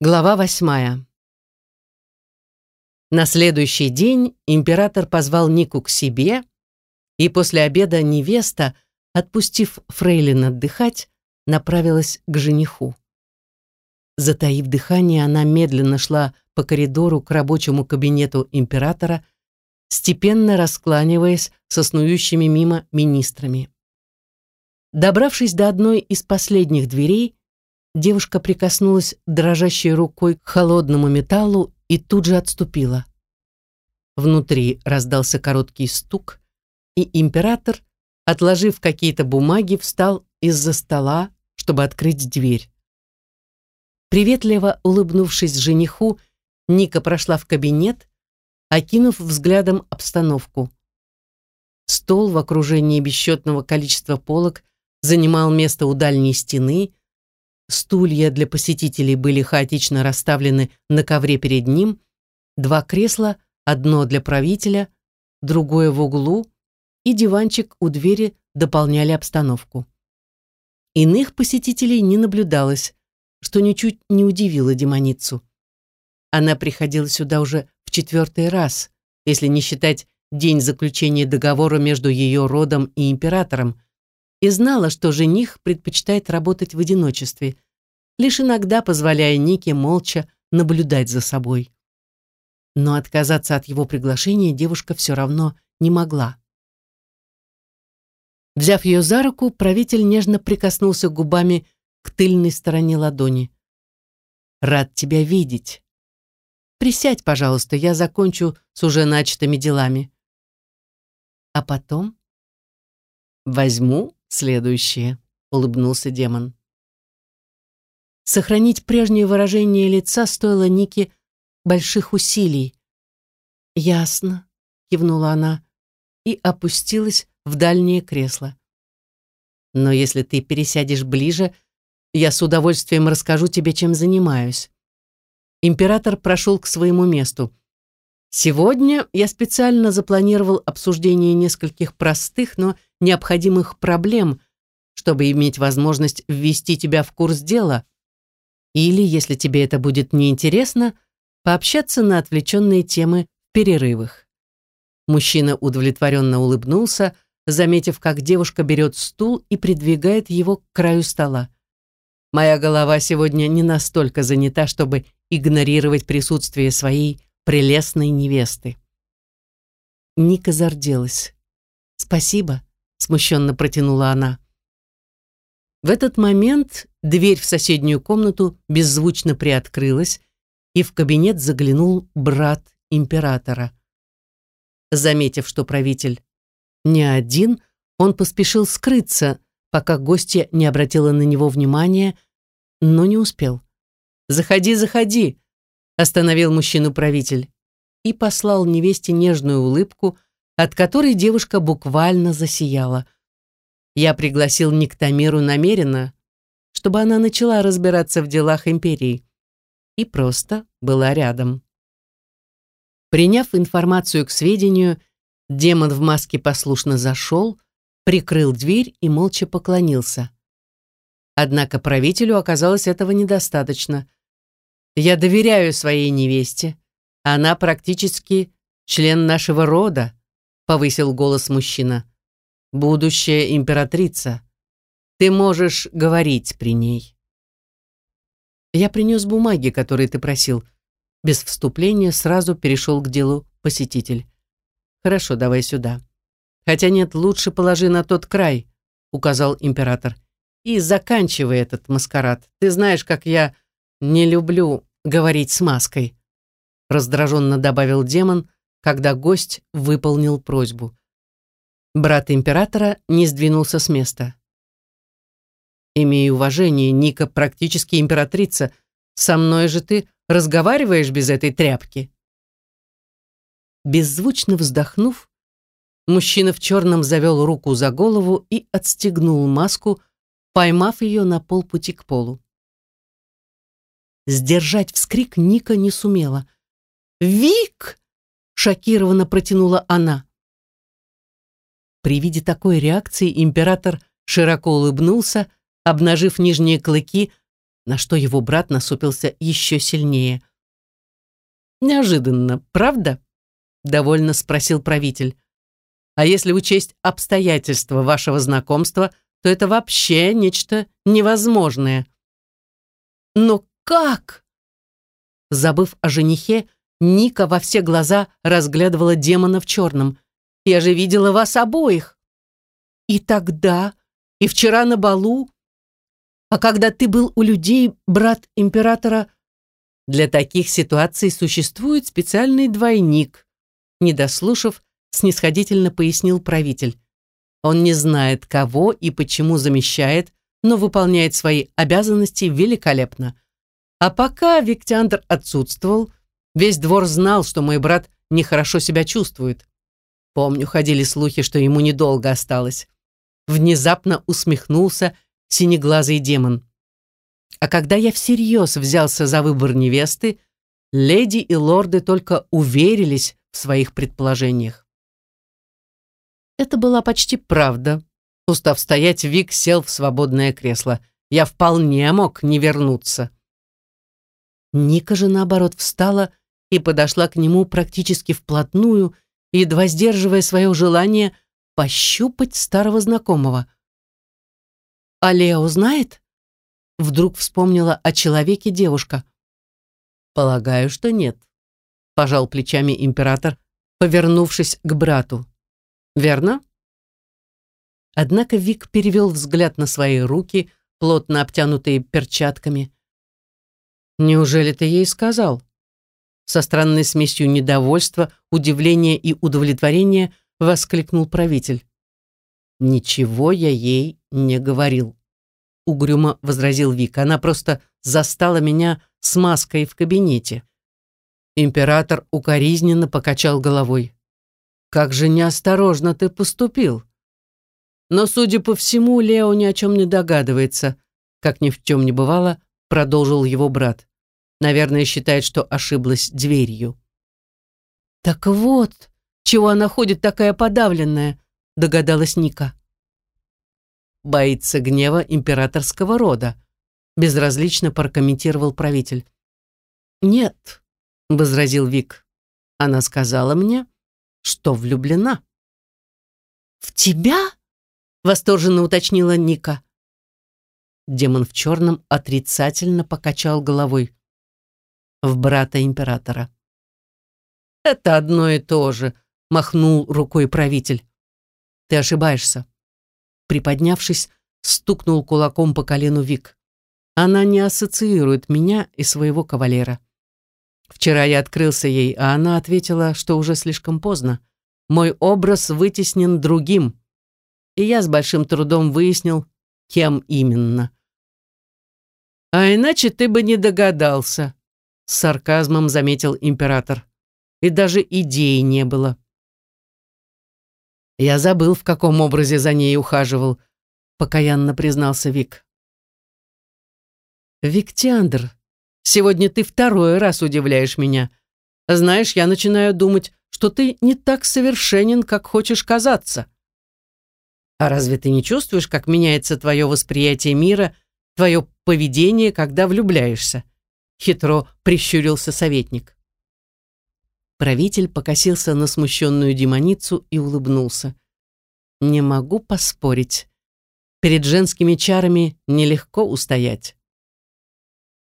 Глава восьмая. На следующий день император позвал Нику к себе, и после обеда невеста, отпустив фрейлин отдыхать, направилась к жениху. Затаив дыхание, она медленно шла по коридору к рабочему кабинету императора, степенно раскланиваясь со снующими мимо министрами. Добравшись до одной из последних дверей, Девушка прикоснулась дрожащей рукой к холодному металлу и тут же отступила. Внутри раздался короткий стук, и император, отложив какие-то бумаги, встал из-за стола, чтобы открыть дверь. Приветливо улыбнувшись жениху, Ника прошла в кабинет, окинув взглядом обстановку. Стол в окружении бесчетного количества полок занимал место у дальней стены, Стулья для посетителей были хаотично расставлены на ковре перед ним, два кресла, одно для правителя, другое в углу, и диванчик у двери дополняли обстановку. Иных посетителей не наблюдалось, что ничуть не удивило демоницу. Она приходила сюда уже в четвертый раз, если не считать день заключения договора между ее родом и императором, и знала, что жених предпочитает работать в одиночестве, лишь иногда позволяя Нике молча наблюдать за собой. Но отказаться от его приглашения девушка все равно не могла. Взяв ее за руку, правитель нежно прикоснулся губами к тыльной стороне ладони. «Рад тебя видеть. Присядь, пожалуйста, я закончу с уже начатыми делами. А потом возьму следующее», — улыбнулся демон. Сохранить прежнее выражение лица стоило Нике больших усилий. «Ясно», — кивнула она и опустилась в дальнее кресло. «Но если ты пересядешь ближе, я с удовольствием расскажу тебе, чем занимаюсь». Император прошел к своему месту. Сегодня я специально запланировал обсуждение нескольких простых, но необходимых проблем, чтобы иметь возможность ввести тебя в курс дела. Или, если тебе это будет неинтересно, пообщаться на отвлеченные темы в перерывах. Мужчина удовлетворенно улыбнулся, заметив, как девушка берет стул и придвигает его к краю стола. Моя голова сегодня не настолько занята, чтобы игнорировать присутствие своей прелестной невесты. Ника зарделась. «Спасибо», — смущенно протянула она. В этот момент дверь в соседнюю комнату беззвучно приоткрылась, и в кабинет заглянул брат императора. Заметив, что правитель не один, он поспешил скрыться, пока гостья не обратила на него внимания, но не успел. «Заходи, заходи!» остановил мужчину правитель и послал невесте нежную улыбку, от которой девушка буквально засияла. Я пригласил Никтамиру намеренно, чтобы она начала разбираться в делах империи и просто была рядом. Приняв информацию к сведению, демон в маске послушно зашел, прикрыл дверь и молча поклонился. Однако правителю оказалось этого недостаточно. Я доверяю своей невесте. Она практически член нашего рода, повысил голос мужчина. Будущая императрица. Ты можешь говорить при ней. Я принес бумаги, которые ты просил. Без вступления сразу перешел к делу посетитель. Хорошо, давай сюда. Хотя нет, лучше положи на тот край, указал император. И заканчивай этот маскарад. Ты знаешь, как я «Не люблю говорить с маской», — раздраженно добавил демон, когда гость выполнил просьбу. Брат императора не сдвинулся с места. «Имей уважение, Ника практически императрица. Со мной же ты разговариваешь без этой тряпки». Беззвучно вздохнув, мужчина в черном завел руку за голову и отстегнул маску, поймав ее на полпути к полу. Сдержать вскрик Ника не сумела. «Вик!» — шокированно протянула она. При виде такой реакции император широко улыбнулся, обнажив нижние клыки, на что его брат насупился еще сильнее. «Неожиданно, правда?» — довольно спросил правитель. «А если учесть обстоятельства вашего знакомства, то это вообще нечто невозможное». «Но как?» Забыв о женихе, Ника во все глаза разглядывала демона в черном. «Я же видела вас обоих!» «И тогда, и вчера на балу, а когда ты был у людей, брат императора...» «Для таких ситуаций существует специальный двойник», не дослушав, снисходительно пояснил правитель. Он не знает, кого и почему замещает, но выполняет свои обязанности великолепно. А пока Виктиандр отсутствовал, весь двор знал, что мой брат нехорошо себя чувствует. Помню, ходили слухи, что ему недолго осталось. Внезапно усмехнулся синеглазый демон. А когда я всерьез взялся за выбор невесты, леди и лорды только уверились в своих предположениях. Это была почти правда. Устав стоять, Вик сел в свободное кресло. Я вполне мог не вернуться. Ника же, наоборот, встала и подошла к нему практически вплотную, едва сдерживая свое желание пощупать старого знакомого. «А Лео знает?» Вдруг вспомнила о человеке девушка. «Полагаю, что нет», — пожал плечами император, повернувшись к брату. «Верно?» Однако Вик перевел взгляд на свои руки, плотно обтянутые перчатками. «Неужели ты ей сказал?» Со странной смесью недовольства, удивления и удовлетворения воскликнул правитель. «Ничего я ей не говорил», — угрюмо возразил Вик. «Она просто застала меня с маской в кабинете». Император укоризненно покачал головой. «Как же неосторожно ты поступил!» Но, судя по всему, Лео ни о чем не догадывается. Как ни в чем не бывало, продолжил его брат. Наверное, считает, что ошиблась дверью. «Так вот, чего она ходит такая подавленная», догадалась Ника. «Боится гнева императорского рода», безразлично прокомментировал правитель. «Нет», — возразил Вик. «Она сказала мне, что влюблена». «В тебя?» восторженно уточнила Ника. Демон в черном отрицательно покачал головой. В брата императора. «Это одно и то же», — махнул рукой правитель. «Ты ошибаешься». Приподнявшись, стукнул кулаком по колену Вик. «Она не ассоциирует меня и своего кавалера». Вчера я открылся ей, а она ответила, что уже слишком поздно. Мой образ вытеснен другим и я с большим трудом выяснил, кем именно. «А иначе ты бы не догадался», — с сарказмом заметил император. «И даже идеи не было». «Я забыл, в каком образе за ней ухаживал», — покаянно признался Вик. «Виктиандр, сегодня ты второй раз удивляешь меня. Знаешь, я начинаю думать, что ты не так совершенен, как хочешь казаться». А разве ты не чувствуешь, как меняется твое восприятие мира, твое поведение, когда влюбляешься?» Хитро прищурился советник. Правитель покосился на смущенную демоницу и улыбнулся. «Не могу поспорить. Перед женскими чарами нелегко устоять».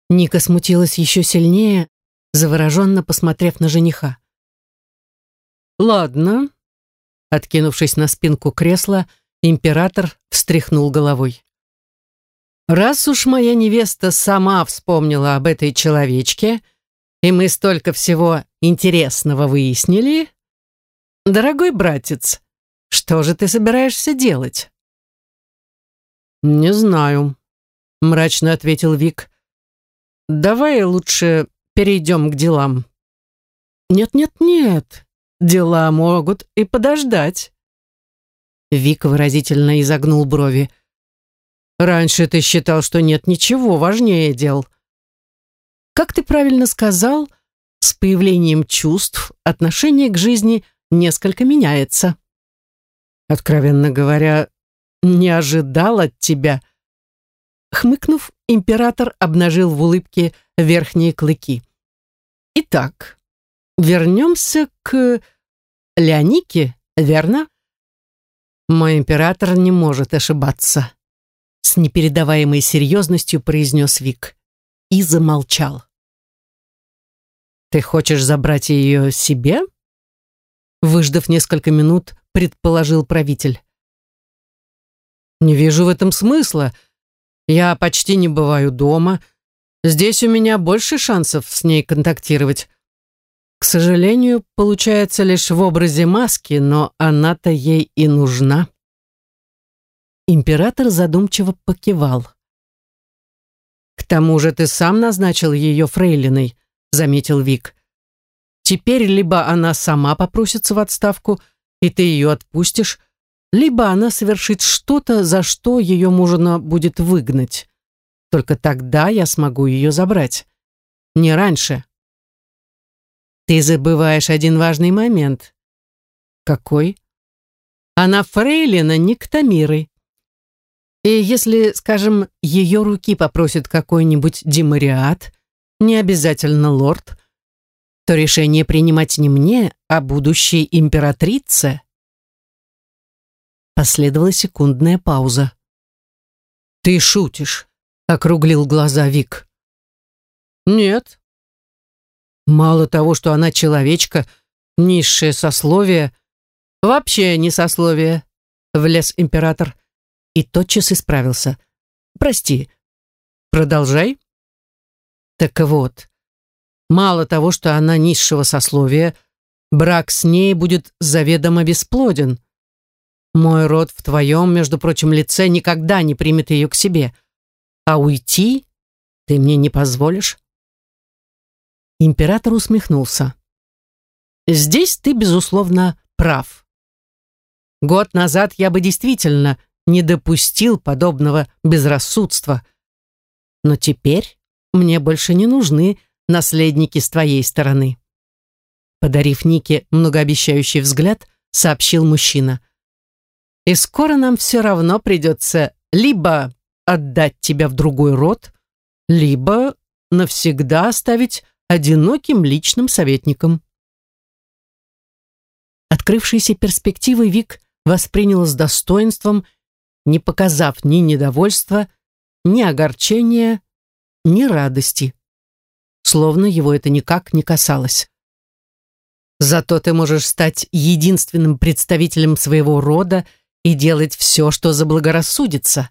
Ника смутилась еще сильнее, завороженно посмотрев на жениха. «Ладно», — откинувшись на спинку кресла, — Император встряхнул головой. «Раз уж моя невеста сама вспомнила об этой человечке, и мы столько всего интересного выяснили, дорогой братец, что же ты собираешься делать?» «Не знаю», — мрачно ответил Вик. «Давай лучше перейдем к делам». «Нет-нет-нет, дела могут и подождать». Вик выразительно изогнул брови. «Раньше ты считал, что нет ничего важнее дел». «Как ты правильно сказал, с появлением чувств отношение к жизни несколько меняется». «Откровенно говоря, не ожидал от тебя». Хмыкнув, император обнажил в улыбке верхние клыки. Итак, вернемся к Леонике, верно? Мой император не может ошибаться. С непередаваемой серьезностью произнес Вик и замолчал. Ты хочешь забрать ее себе? Выждав несколько минут, предположил правитель. Не вижу в этом смысла. Я почти не бываю дома. Здесь у меня больше шансов с ней контактировать. К сожалению, получается лишь в образе маски, но она-то ей и нужна. Император задумчиво покивал. «К тому же ты сам назначил ее фрейлиной», — заметил Вик. «Теперь либо она сама попросится в отставку, и ты ее отпустишь, либо она совершит что-то, за что ее можно будет выгнать. Только тогда я смогу ее забрать. Не раньше. Ты забываешь один важный момент. Какой? Она фрейлина Никтамиры. И если, скажем, ее руки попросит какой-нибудь демариат, не обязательно лорд, то решение принимать не мне, а будущей императрице. Последовала секундная пауза. «Ты шутишь», — округлил глаза Вик. «Нет». «Мало того, что она человечка, низшее сословие, вообще не сословие», — влез император и тотчас исправился. «Прости, продолжай». «Так вот, мало того, что она низшего сословия, брак с ней будет заведомо бесплоден. Мой род в твоем, между прочим, лице никогда не примет ее к себе. А уйти ты мне не позволишь?» Император усмехнулся. «Здесь ты, безусловно, прав. Год назад я бы действительно не допустил подобного безрассудства. Но теперь мне больше не нужны наследники с твоей стороны». Подарив Нике многообещающий взгляд, сообщил мужчина – и скоро нам все равно придется либо отдать тебя в другой род, либо навсегда оставить одиноким личным советником. Открывшиеся перспективы Вик воспринял с достоинством, не показав ни недовольства, ни огорчения, ни радости. Словно его это никак не касалось. Зато ты можешь стать единственным представителем своего рода и делать все, что заблагорассудится.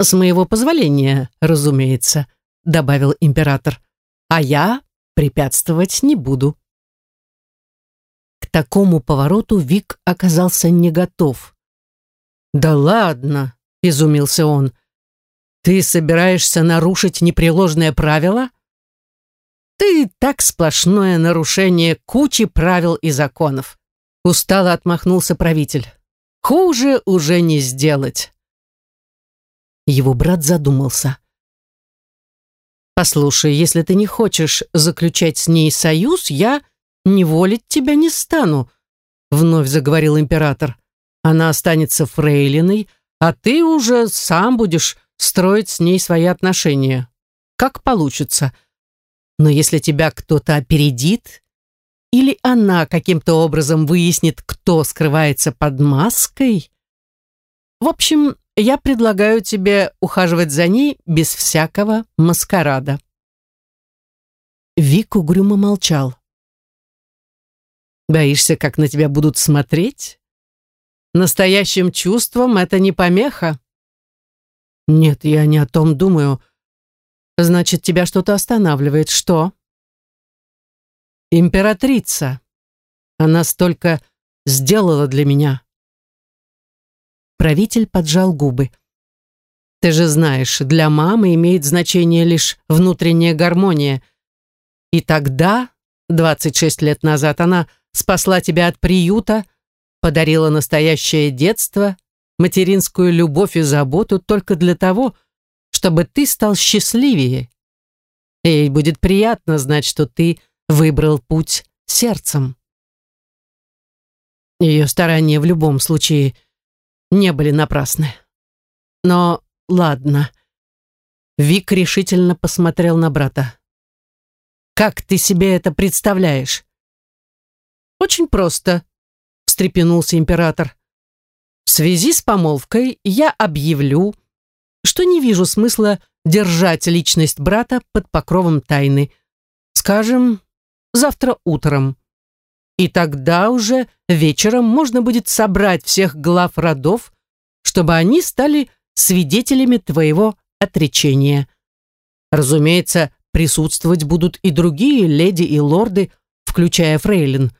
С моего позволения, разумеется, добавил император. А я препятствовать не буду. К такому повороту Вик оказался не готов. «Да ладно!» — изумился он. «Ты собираешься нарушить непреложное правило?» «Ты так сплошное нарушение кучи правил и законов!» Устало отмахнулся правитель. Хуже уже не сделать. Его брат задумался. «Послушай, если ты не хочешь заключать с ней союз, я неволить тебя не стану», вновь заговорил император. «Она останется фрейлиной, а ты уже сам будешь строить с ней свои отношения. Как получится. Но если тебя кто-то опередит, или она каким-то образом выяснит, кто скрывается под маской? В общем, я предлагаю тебе ухаживать за ней без всякого маскарада. Вик угрюмо молчал. Боишься, как на тебя будут смотреть? Настоящим чувством это не помеха. Нет, я не о том думаю. Значит, тебя что-то останавливает. Что? Императрица. Она столько сделала для меня. Правитель поджал губы. Ты же знаешь, для мамы имеет значение лишь внутренняя гармония. И тогда, 26 лет назад, она спасла тебя от приюта, подарила настоящее детство, материнскую любовь и заботу только для того, чтобы ты стал счастливее. Ей будет приятно знать, что ты выбрал путь сердцем. Ее старания в любом случае не были напрасны. Но ладно, Вик решительно посмотрел на брата. «Как ты себе это представляешь?» «Очень просто», — встрепенулся император. «В связи с помолвкой я объявлю, что не вижу смысла держать личность брата под покровом тайны. Скажем, завтра утром. И тогда уже вечером можно будет собрать всех глав родов, чтобы они стали свидетелями твоего отречения. Разумеется, присутствовать будут и другие леди и лорды, включая фрейлин.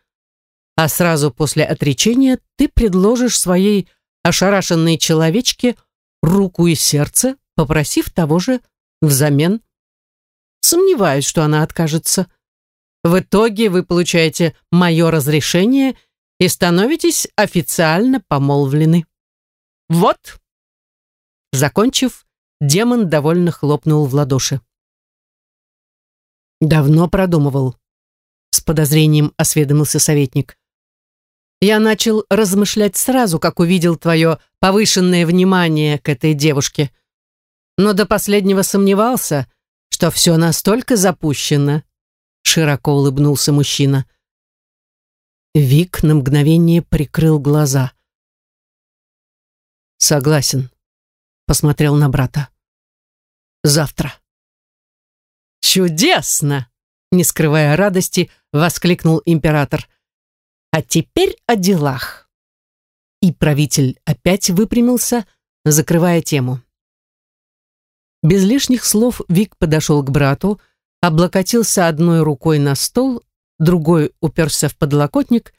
А сразу после отречения ты предложишь своей ошарашенной человечке руку и сердце, попросив того же взамен. Сомневаюсь, что она откажется. В итоге вы получаете мое разрешение и становитесь официально помолвлены. Вот. Закончив, демон довольно хлопнул в ладоши. Давно продумывал. С подозрением осведомился советник. Я начал размышлять сразу, как увидел твое повышенное внимание к этой девушке. Но до последнего сомневался, что все настолько запущено. Широко улыбнулся мужчина. Вик на мгновение прикрыл глаза. Согласен. Посмотрел на брата. Завтра. Чудесно! Не скрывая радости, воскликнул император. А теперь о делах. И правитель опять выпрямился, закрывая тему. Без лишних слов Вик подошел к брату, облокотился одной рукой на стол, другой уперся в подлокотник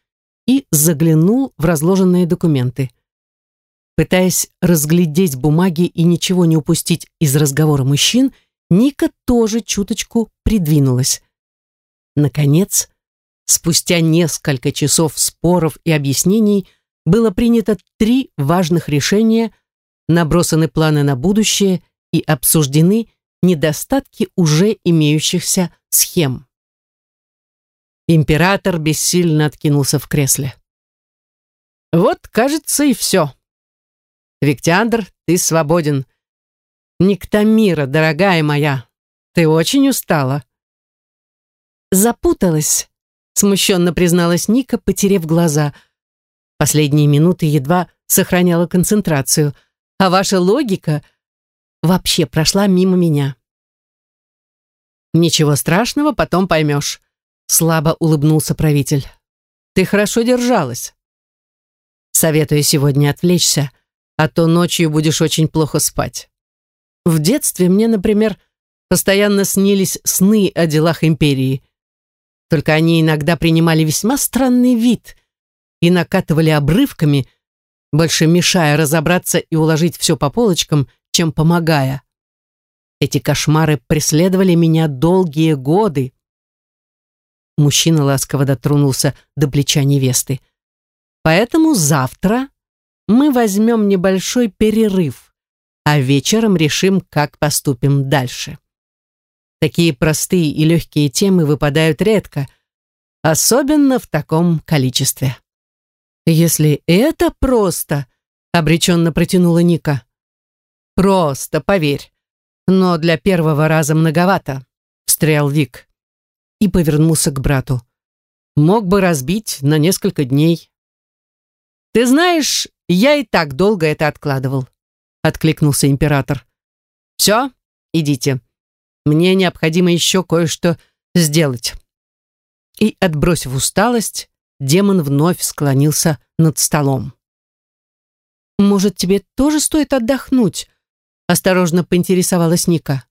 и заглянул в разложенные документы. Пытаясь разглядеть бумаги и ничего не упустить из разговора мужчин, Ника тоже чуточку придвинулась. Наконец, спустя несколько часов споров и объяснений было принято три важных решения, набросаны планы на будущее и обсуждены недостатки уже имеющихся схем. Император бессильно откинулся в кресле. «Вот, кажется, и все. Виктиандр, ты свободен. Никтамира, дорогая моя, ты очень устала». «Запуталась», — смущенно призналась Ника, потерев глаза. Последние минуты едва сохраняла концентрацию, а ваша логика вообще прошла мимо меня. «Ничего страшного, потом поймешь», — слабо улыбнулся правитель. «Ты хорошо держалась. Советую сегодня отвлечься, а то ночью будешь очень плохо спать. В детстве мне, например, постоянно снились сны о делах империи. Только они иногда принимали весьма странный вид и накатывали обрывками, больше мешая разобраться и уложить все по полочкам, чем помогая. Эти кошмары преследовали меня долгие годы. Мужчина ласково дотронулся до плеча невесты. Поэтому завтра мы возьмем небольшой перерыв, а вечером решим, как поступим дальше. Такие простые и легкие темы выпадают редко, особенно в таком количестве. «Если это просто», — обреченно протянула Ника, Просто, поверь. Но для первого раза многовато, встрял Вик. И повернулся к брату. Мог бы разбить на несколько дней. Ты знаешь, я и так долго это откладывал, откликнулся император. Все, идите. Мне необходимо еще кое-что сделать. И, отбросив усталость, демон вновь склонился над столом. «Может, тебе тоже стоит отдохнуть?» Осторожно поинтересовалась Ника.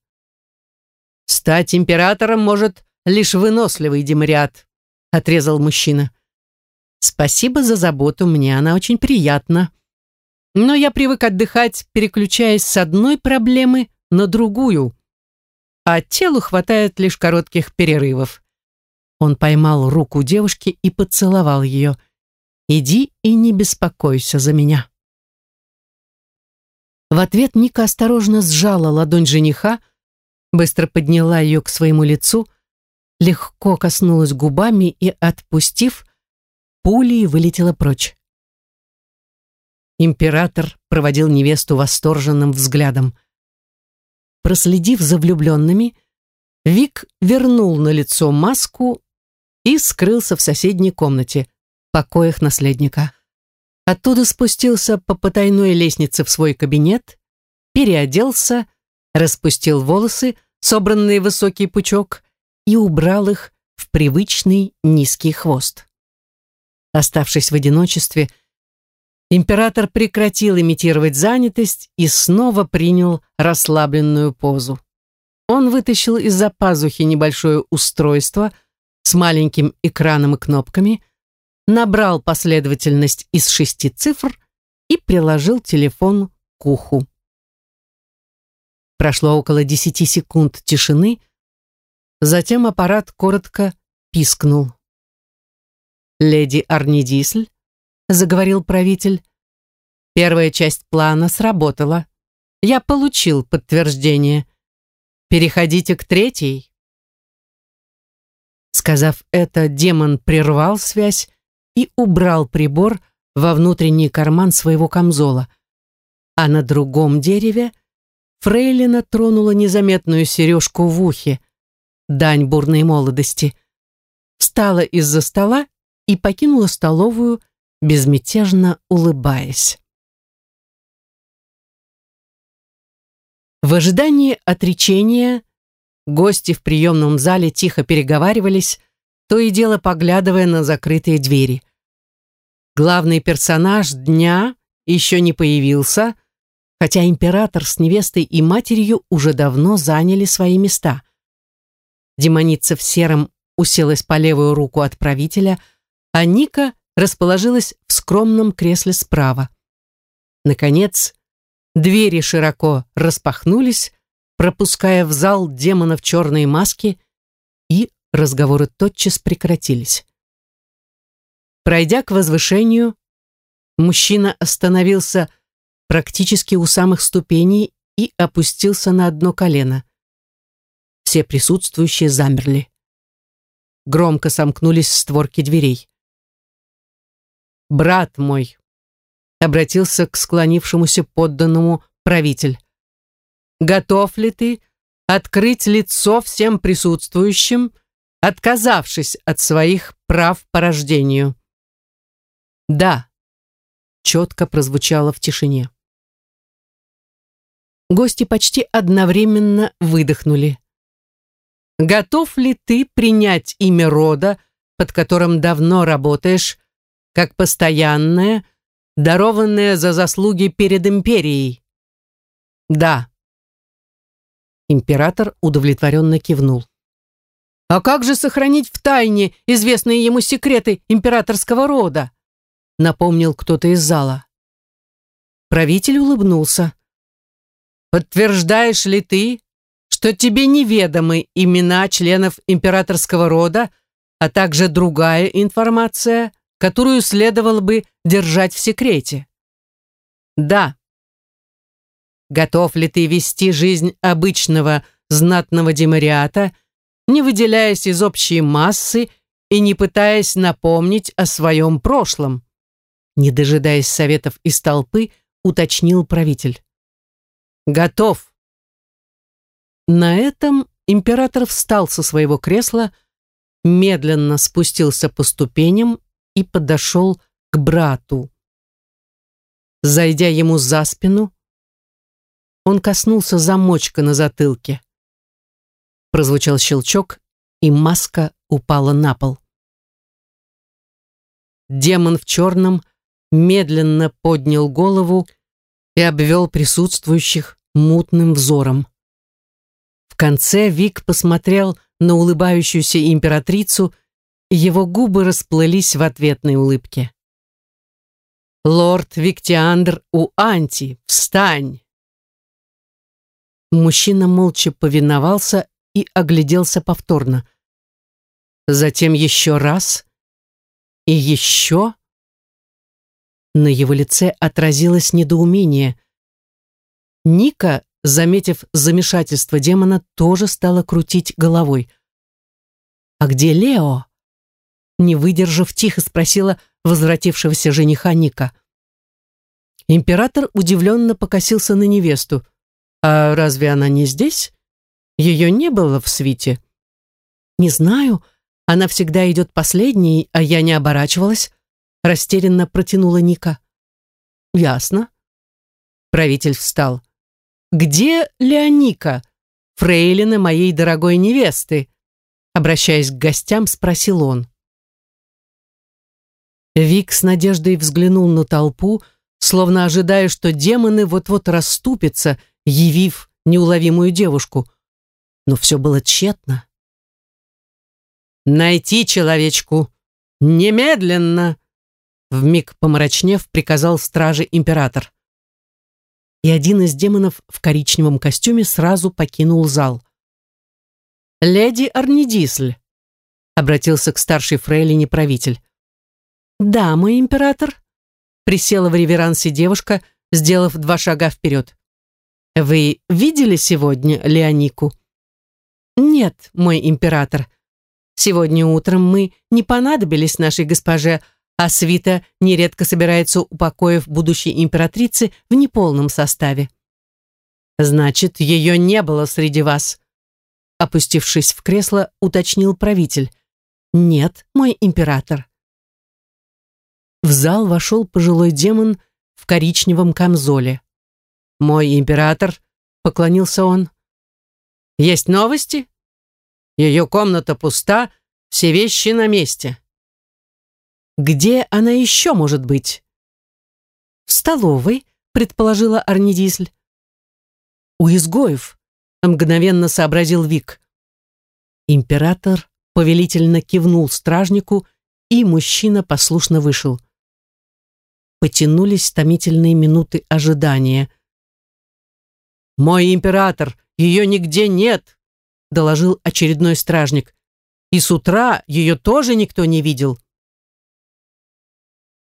«Стать императором может лишь выносливый демариат», отрезал мужчина. «Спасибо за заботу, мне она очень приятна. Но я привык отдыхать, переключаясь с одной проблемы на другую, а телу хватает лишь коротких перерывов». Он поймал руку девушки и поцеловал ее. «Иди и не беспокойся за меня». В ответ Ника осторожно сжала ладонь жениха, быстро подняла ее к своему лицу, легко коснулась губами и, отпустив, пулей вылетела прочь. Император проводил невесту восторженным взглядом. Проследив за влюбленными, Вик вернул на лицо маску и скрылся в соседней комнате, покоях наследника. Оттуда спустился по потайной лестнице в свой кабинет, переоделся, распустил волосы, собранные в высокий пучок, и убрал их в привычный низкий хвост. Оставшись в одиночестве, император прекратил имитировать занятость и снова принял расслабленную позу. Он вытащил из-за пазухи небольшое устройство с маленьким экраном и кнопками, набрал последовательность из шести цифр и приложил телефон к уху. Прошло около десяти секунд тишины, затем аппарат коротко пискнул. «Леди Арнидисль», — заговорил правитель, — «первая часть плана сработала. Я получил подтверждение. Переходите к третьей». Сказав это, демон прервал связь и убрал прибор во внутренний карман своего камзола. А на другом дереве Фрейлина тронула незаметную сережку в ухе, дань бурной молодости, встала из-за стола и покинула столовую, безмятежно улыбаясь. В ожидании отречения гости в приемном зале тихо переговаривались, то и дело поглядывая на закрытые двери. Главный персонаж дня еще не появился, хотя император с невестой и матерью уже давно заняли свои места. Демоница в сером уселась по левую руку от правителя, а Ника расположилась в скромном кресле справа. Наконец, двери широко распахнулись, пропуская в зал демонов черной маски, и разговоры тотчас прекратились. Пройдя к возвышению, мужчина остановился практически у самых ступеней и опустился на одно колено. Все присутствующие замерли. Громко сомкнулись створки дверей. «Брат мой», — обратился к склонившемуся подданному правитель, «готов ли ты открыть лицо всем присутствующим, отказавшись от своих прав по рождению?» «Да», — четко прозвучало в тишине. Гости почти одновременно выдохнули. «Готов ли ты принять имя рода, под которым давно работаешь, как постоянное, дарованное за заслуги перед империей?» «Да». Император удовлетворенно кивнул. «А как же сохранить в тайне известные ему секреты императорского рода?» напомнил кто-то из зала. Правитель улыбнулся. Подтверждаешь ли ты, что тебе неведомы имена членов императорского рода, а также другая информация, которую следовало бы держать в секрете? Да. Готов ли ты вести жизнь обычного знатного демариата, не выделяясь из общей массы и не пытаясь напомнить о своем прошлом? Не дожидаясь советов из толпы, уточнил правитель. Готов. На этом император встал со своего кресла, медленно спустился по ступеням и подошел к брату. Зайдя ему за спину, он коснулся замочка на затылке. Прозвучал щелчок, и маска упала на пол. Демон в черном медленно поднял голову и обвел присутствующих мутным взором. В конце Вик посмотрел на улыбающуюся императрицу, его губы расплылись в ответной улыбке. «Лорд Виктиандр у Анти, встань!» Мужчина молча повиновался и огляделся повторно. Затем еще раз и еще на его лице отразилось недоумение. Ника, заметив замешательство демона, тоже стала крутить головой. «А где Лео?» Не выдержав, тихо спросила возвратившегося жениха Ника. Император удивленно покосился на невесту. А разве она не здесь? Ее не было в свите. Не знаю, она всегда идет последней, а я не оборачивалась. Растерянно протянула Ника. Ясно. Правитель встал. Где Леоника, фрейлина моей дорогой невесты? Обращаясь к гостям, спросил он. Вик с надеждой взглянул на толпу, словно ожидая, что демоны вот-вот расступятся, явив неуловимую девушку. Но все было тщетно. «Найти человечку! Немедленно!» Вмиг помрачнев, приказал страже император. И один из демонов в коричневом костюме сразу покинул зал. «Леди Арнидисль», — обратился к старшей фрейлине правитель. «Да, мой император», — присела в реверансе девушка, сделав два шага вперед. «Вы видели сегодня Леонику?» «Нет, мой император. Сегодня утром мы не понадобились нашей госпоже, а свита нередко собирается у покоев будущей императрицы в неполном составе». «Значит, ее не было среди вас», — опустившись в кресло, уточнил правитель. «Нет, мой император». В зал вошел пожилой демон в коричневом камзоле. «Мой император», — поклонился он. «Есть новости? Ее комната пуста, все вещи на месте». «Где она еще может быть?» «В столовой», — предположила Арнидисль. «У изгоев», — мгновенно сообразил Вик. Император повелительно кивнул стражнику, и мужчина послушно вышел. Потянулись томительные минуты ожидания — «Мой император, ее нигде нет!» — доложил очередной стражник. «И с утра ее тоже никто не видел».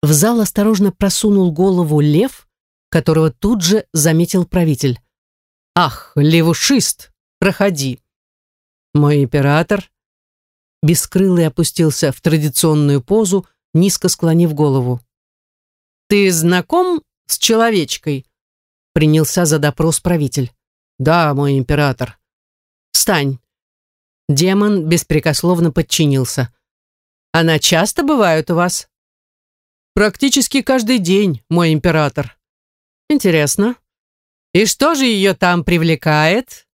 В зал осторожно просунул голову лев, которого тут же заметил правитель. «Ах, левушист, проходи!» «Мой император...» Бескрылый опустился в традиционную позу, низко склонив голову. «Ты знаком с человечкой?» принялся за допрос правитель. «Да, мой император». «Встань». Демон беспрекословно подчинился. «Она часто бывает у вас?» «Практически каждый день, мой император». «Интересно. И что же ее там привлекает?»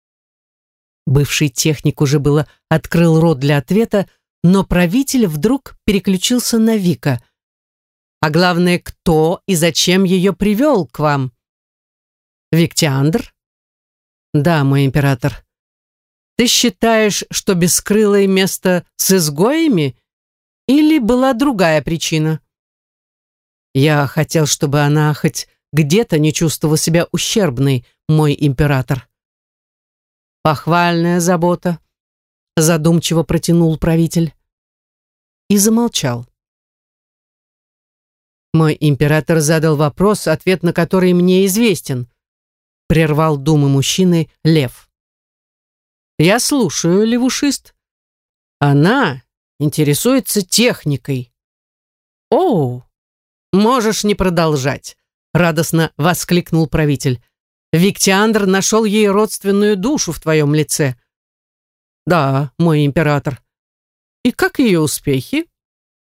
Бывший техник уже было открыл рот для ответа, но правитель вдруг переключился на Вика. «А главное, кто и зачем ее привел к вам?» Виктиандр? Да, мой император. Ты считаешь, что бескрылое место с изгоями? Или была другая причина? Я хотел, чтобы она хоть где-то не чувствовала себя ущербной, мой император. Похвальная забота, задумчиво протянул правитель и замолчал. Мой император задал вопрос, ответ на который мне известен прервал думы мужчины Лев. «Я слушаю, левушист. Она интересуется техникой». «Оу, можешь не продолжать», — радостно воскликнул правитель. «Виктиандр нашел ей родственную душу в твоем лице». «Да, мой император». «И как ее успехи?»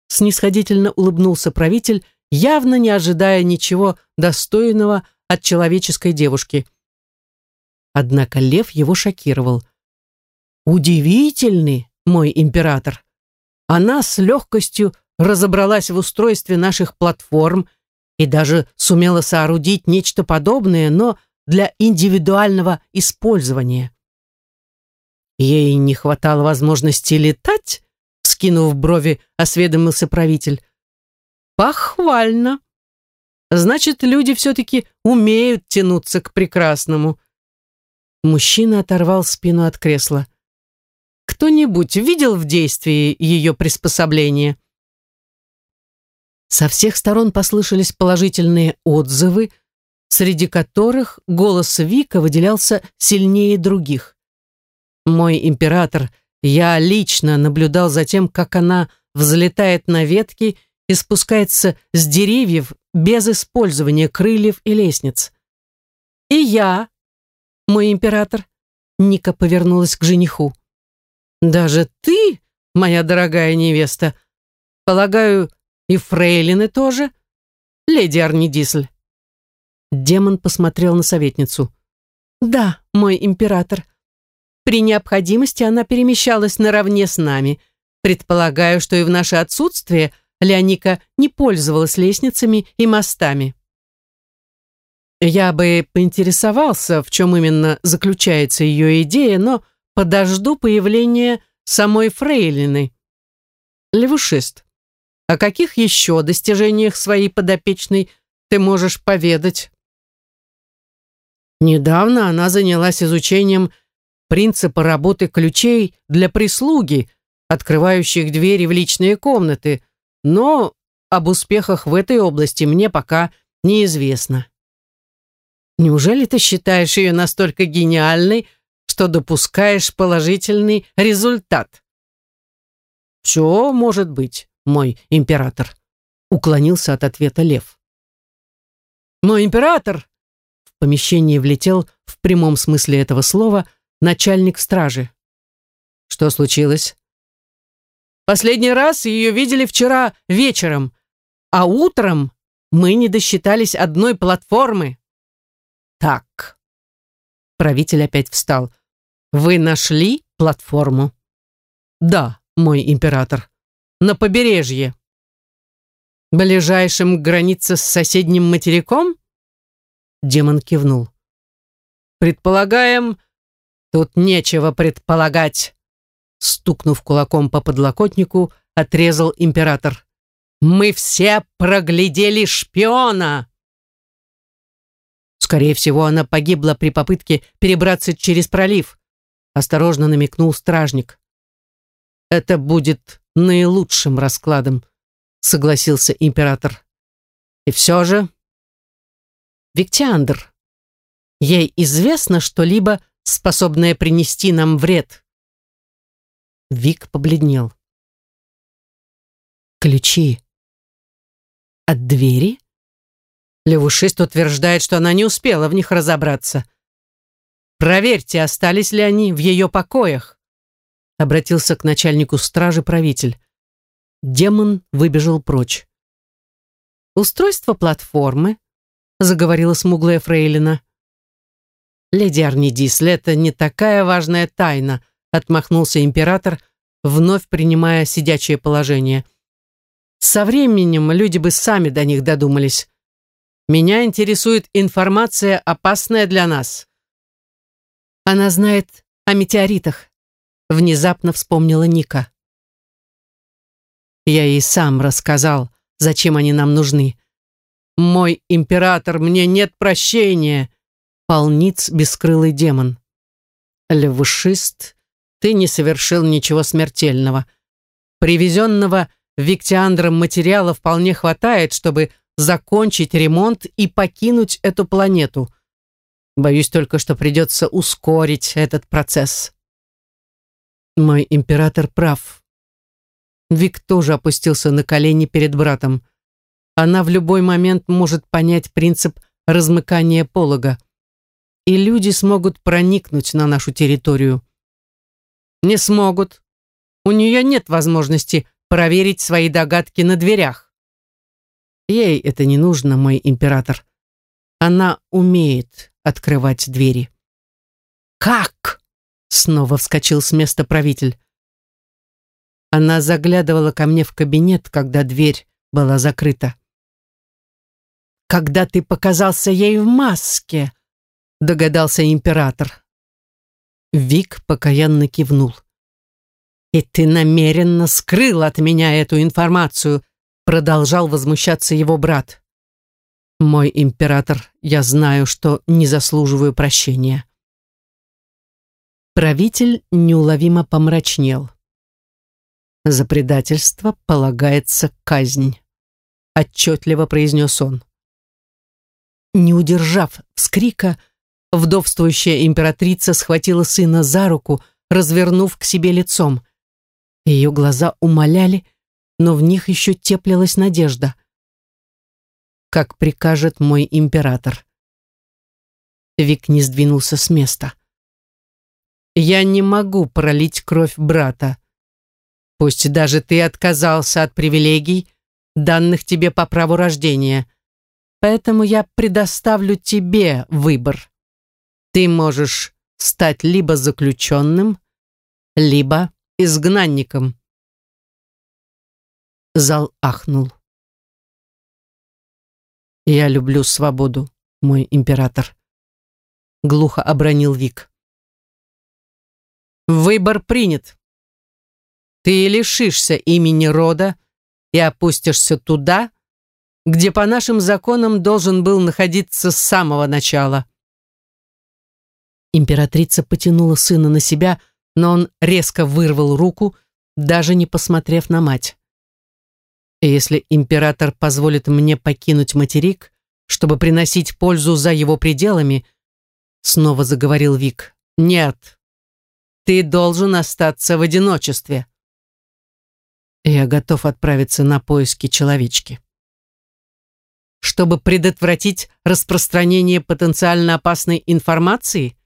Снисходительно улыбнулся правитель, явно не ожидая ничего достойного от человеческой девушки. Однако лев его шокировал. «Удивительный, мой император! Она с легкостью разобралась в устройстве наших платформ и даже сумела соорудить нечто подобное, но для индивидуального использования. Ей не хватало возможности летать, скинув брови, осведомился правитель. Похвально, Значит, люди все-таки умеют тянуться к прекрасному. Мужчина оторвал спину от кресла. Кто-нибудь видел в действии ее приспособление? Со всех сторон послышались положительные отзывы, среди которых голос Вика выделялся сильнее других. Мой император, я лично наблюдал за тем, как она взлетает на ветки и спускается с деревьев без использования крыльев и лестниц. И я, мой император?» Ника повернулась к жениху. «Даже ты, моя дорогая невеста? Полагаю, и фрейлины тоже? Леди Арнидисль?» Демон посмотрел на советницу. «Да, мой император. При необходимости она перемещалась наравне с нами. Предполагаю, что и в наше отсутствие Леоника не пользовалась лестницами и мостами». Я бы поинтересовался, в чем именно заключается ее идея, но подожду появления самой Фрейлины. Левушист, о каких еще достижениях своей подопечной ты можешь поведать? Недавно она занялась изучением принципа работы ключей для прислуги, открывающих двери в личные комнаты, но об успехах в этой области мне пока неизвестно. Неужели ты считаешь ее настолько гениальной, что допускаешь положительный результат? Все может быть, мой император, уклонился от ответа Лев. Мой император! В помещение влетел в прямом смысле этого слова начальник стражи. Что случилось? Последний раз ее видели вчера вечером, а утром мы не досчитались одной платформы. Так. Правитель опять встал. Вы нашли платформу? Да, мой император. На побережье. Ближайшим к границе с соседним материком? Демон кивнул. Предполагаем, тут нечего предполагать. Стукнув кулаком по подлокотнику, отрезал император. Мы все проглядели шпиона. Скорее всего, она погибла при попытке перебраться через пролив, осторожно намекнул стражник. Это будет наилучшим раскладом, согласился император. И все же... Виктиандр, ей известно что-либо, способное принести нам вред. Вик побледнел. Ключи. От двери? Левушист утверждает, что она не успела в них разобраться. Проверьте, остались ли они в ее покоях. Обратился к начальнику стражи правитель. Демон выбежал прочь. «Устройство платформы», — заговорила смуглая фрейлина. «Леди Арнидисль, это не такая важная тайна», — отмахнулся император, вновь принимая сидячее положение. «Со временем люди бы сами до них додумались. Меня интересует информация, опасная для нас. Она знает о метеоритах, внезапно вспомнила Ника. Я ей сам рассказал, зачем они нам нужны. Мой император, мне нет прощения, полниц бескрылый демон. Левушист, ты не совершил ничего смертельного. Привезенного Виктиандром материала вполне хватает, чтобы закончить ремонт и покинуть эту планету. Боюсь только, что придется ускорить этот процесс. Мой император прав. Вик тоже опустился на колени перед братом. Она в любой момент может понять принцип размыкания полога. И люди смогут проникнуть на нашу территорию. Не смогут. У нее нет возможности проверить свои догадки на дверях. Ей это не нужно, мой император. Она умеет открывать двери. «Как?» — снова вскочил с места правитель. Она заглядывала ко мне в кабинет, когда дверь была закрыта. «Когда ты показался ей в маске», — догадался император. Вик покаянно кивнул. «И ты намеренно скрыл от меня эту информацию, Продолжал возмущаться его брат. «Мой император, я знаю, что не заслуживаю прощения». Правитель неуловимо помрачнел. «За предательство полагается казнь», — отчетливо произнес он. Не удержав вскрика, вдовствующая императрица схватила сына за руку, развернув к себе лицом. Ее глаза умоляли, — но в них еще теплилась надежда. «Как прикажет мой император», Вик не сдвинулся с места. «Я не могу пролить кровь брата. Пусть даже ты отказался от привилегий, данных тебе по праву рождения. Поэтому я предоставлю тебе выбор. Ты можешь стать либо заключенным, либо изгнанником. Зал ахнул. «Я люблю свободу, мой император», — глухо обронил Вик. «Выбор принят. Ты лишишься имени рода и опустишься туда, где по нашим законам должен был находиться с самого начала». Императрица потянула сына на себя, но он резко вырвал руку, даже не посмотрев на мать. «Если император позволит мне покинуть материк, чтобы приносить пользу за его пределами», снова заговорил Вик, «нет, ты должен остаться в одиночестве». Я готов отправиться на поиски человечки. Чтобы предотвратить распространение потенциально опасной информации,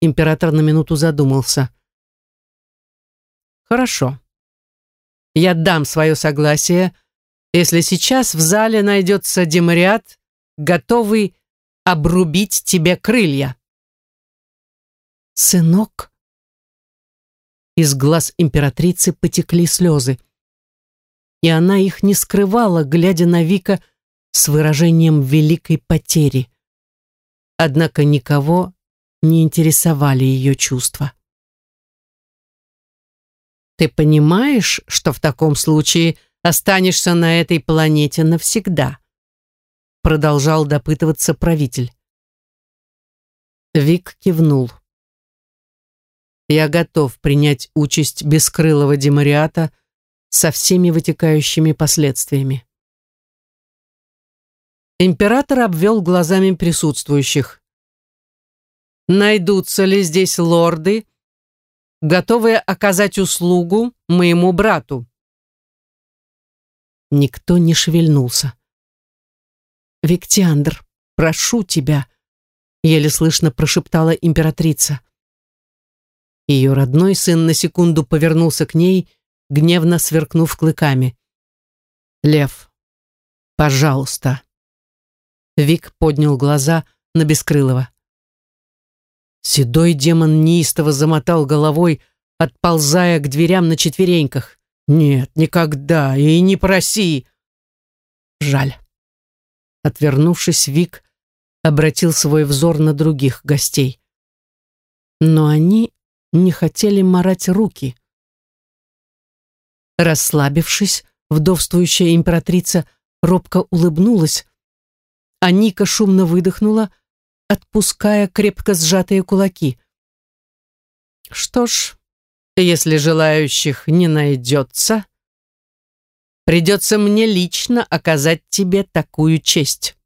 Император на минуту задумался. «Хорошо. Я дам свое согласие, если сейчас в зале найдется демариат, готовый обрубить тебе крылья». «Сынок?» Из глаз императрицы потекли слезы. И она их не скрывала, глядя на Вика с выражением великой потери. Однако никого не интересовали ее чувства. «Ты понимаешь, что в таком случае останешься на этой планете навсегда?» Продолжал допытываться правитель. Вик кивнул. «Я готов принять участь бескрылого демариата со всеми вытекающими последствиями». Император обвел глазами присутствующих. Найдутся ли здесь лорды, готовые оказать услугу моему брату? Никто не шевельнулся. «Виктиандр, прошу тебя», — еле слышно прошептала императрица. Ее родной сын на секунду повернулся к ней, гневно сверкнув клыками. «Лев, пожалуйста». Вик поднял глаза на Бескрылова. Седой демон неистово замотал головой, отползая к дверям на четвереньках. «Нет, никогда, и не проси!» Жаль. Отвернувшись, Вик обратил свой взор на других гостей. Но они не хотели марать руки. Расслабившись, вдовствующая императрица робко улыбнулась, а Ника шумно выдохнула, отпуская крепко сжатые кулаки. «Что ж, если желающих не найдется, придется мне лично оказать тебе такую честь».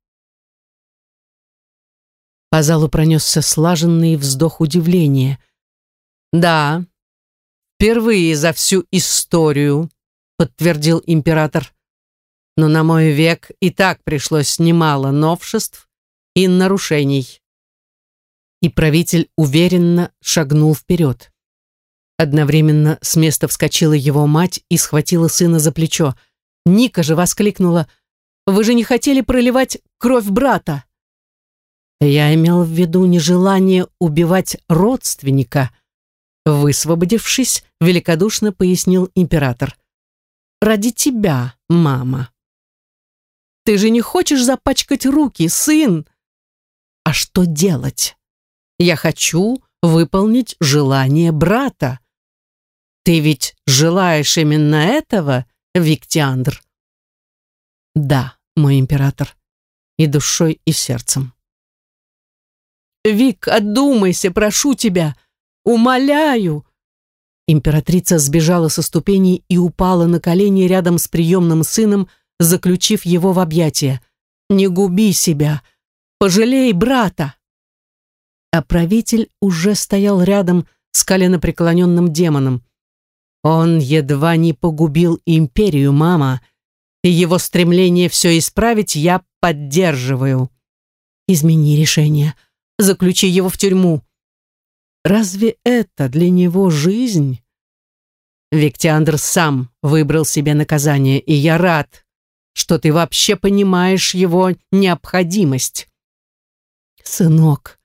По залу пронесся слаженный вздох удивления. «Да, впервые за всю историю», — подтвердил император. «Но на мой век и так пришлось немало новшеств и нарушений. И правитель уверенно шагнул вперед. Одновременно с места вскочила его мать и схватила сына за плечо. Ника же воскликнула «Вы же не хотели проливать кровь брата!» Я имел в виду нежелание убивать родственника. Высвободившись, великодушно пояснил император. «Ради тебя, мама». «Ты же не хочешь запачкать руки, сын?» А что делать? Я хочу выполнить желание брата. Ты ведь желаешь именно этого, Виктиандр? Да, мой император, и душой, и сердцем. Вик, одумайся, прошу тебя, умоляю. Императрица сбежала со ступеней и упала на колени рядом с приемным сыном, заключив его в объятия. Не губи себя, Пожалей брата!» А правитель уже стоял рядом с коленопреклоненным демоном. Он едва не погубил империю, мама, и его стремление все исправить я поддерживаю. Измени решение. Заключи его в тюрьму. Разве это для него жизнь? Виктиандр сам выбрал себе наказание, и я рад, что ты вообще понимаешь его необходимость. Сынок.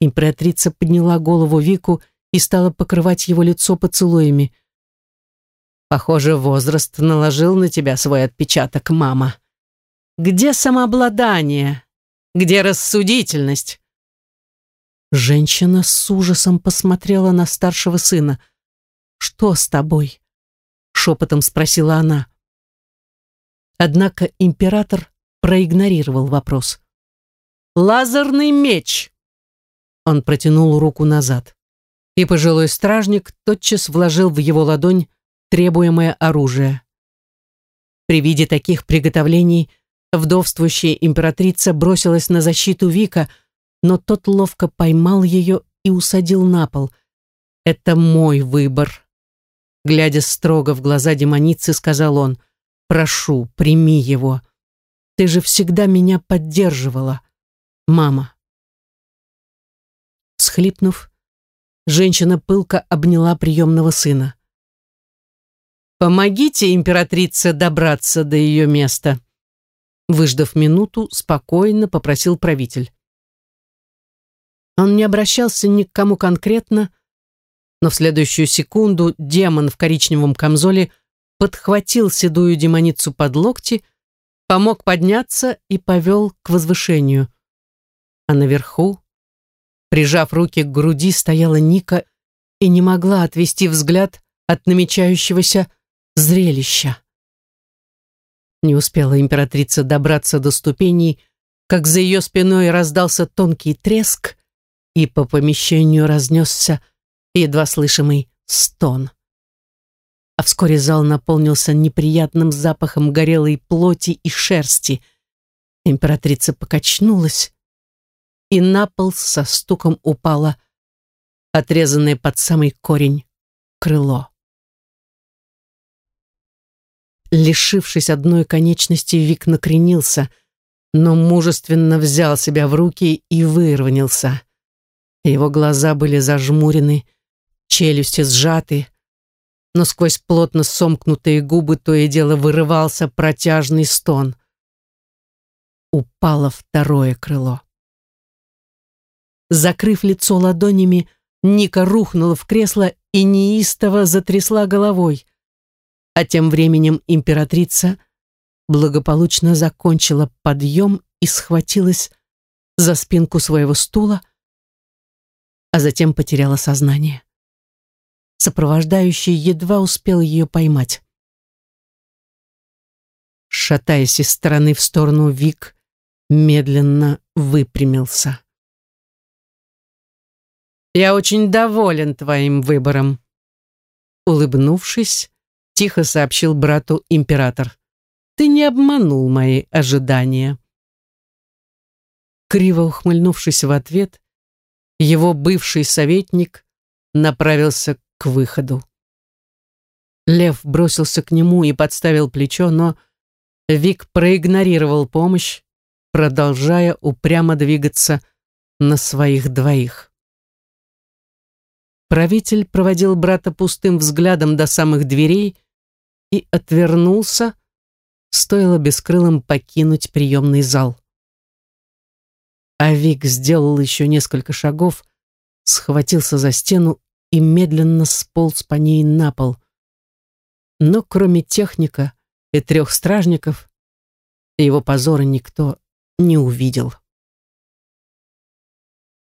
Императрица подняла голову Вику и стала покрывать его лицо поцелуями. Похоже, возраст наложил на тебя свой отпечаток, мама. Где самообладание? Где рассудительность? Женщина с ужасом посмотрела на старшего сына. «Что с тобой?» — шепотом спросила она. Однако император проигнорировал вопрос. «Лазерный меч!» Он протянул руку назад, и пожилой стражник тотчас вложил в его ладонь требуемое оружие. При виде таких приготовлений вдовствующая императрица бросилась на защиту Вика, но тот ловко поймал ее и усадил на пол. «Это мой выбор», — глядя строго в глаза демоницы, сказал он. «Прошу, прими его. Ты же всегда меня поддерживала, мама». Схлипнув, женщина пылко обняла приемного сына. Помогите императрице добраться до ее места. Выждав минуту, спокойно попросил правитель. Он не обращался ни к кому конкретно, но в следующую секунду демон в коричневом камзоле подхватил седую демоницу под локти, помог подняться и повел к возвышению. А наверху, прижав руки к груди, стояла Ника и не могла отвести взгляд от намечающегося зрелища. Не успела императрица добраться до ступеней, как за ее спиной раздался тонкий треск, и по помещению разнесся едва слышимый стон. А вскоре зал наполнился неприятным запахом горелой плоти и шерсти. Императрица покачнулась, и на пол со стуком упала отрезанное под самый корень крыло. Лишившись одной конечности, Вик накренился, но мужественно взял себя в руки и выровнялся. Его глаза были зажмурены, челюсти сжаты, но сквозь плотно сомкнутые губы то и дело вырывался протяжный стон. Упало второе крыло. Закрыв лицо ладонями, Ника рухнула в кресло и неистово затрясла головой. А тем временем императрица благополучно закончила подъем и схватилась за спинку своего стула, а затем потеряла сознание. Сопровождающий едва успел ее поймать. Шатаясь из стороны в сторону, Вик медленно выпрямился. «Я очень доволен твоим выбором», улыбнувшись, тихо сообщил брату император. Ты не обманул мои ожидания. Криво ухмыльнувшись в ответ, его бывший советник направился к выходу. Лев бросился к нему и подставил плечо, но Вик проигнорировал помощь, продолжая упрямо двигаться на своих двоих. Правитель проводил брата пустым взглядом до самых дверей и отвернулся, стоило бескрылым покинуть приемный зал. А Вик сделал еще несколько шагов, схватился за стену и медленно сполз по ней на пол. Но кроме техника и трех стражников, его позора никто не увидел.